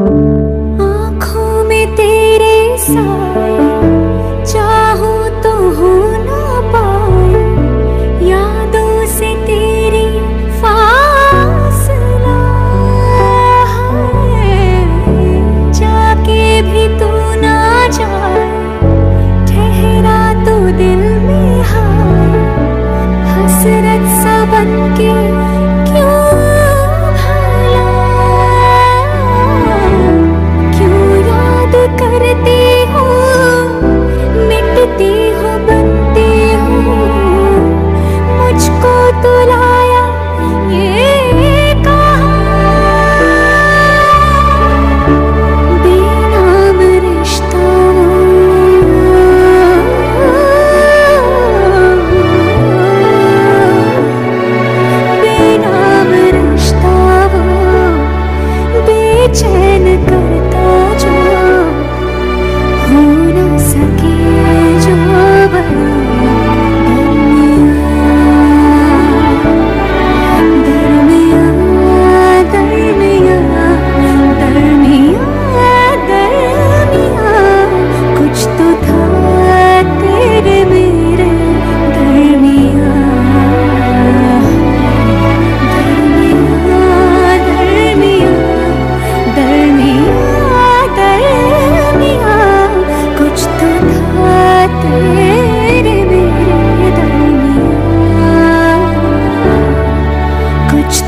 आँखों में तेरे साथ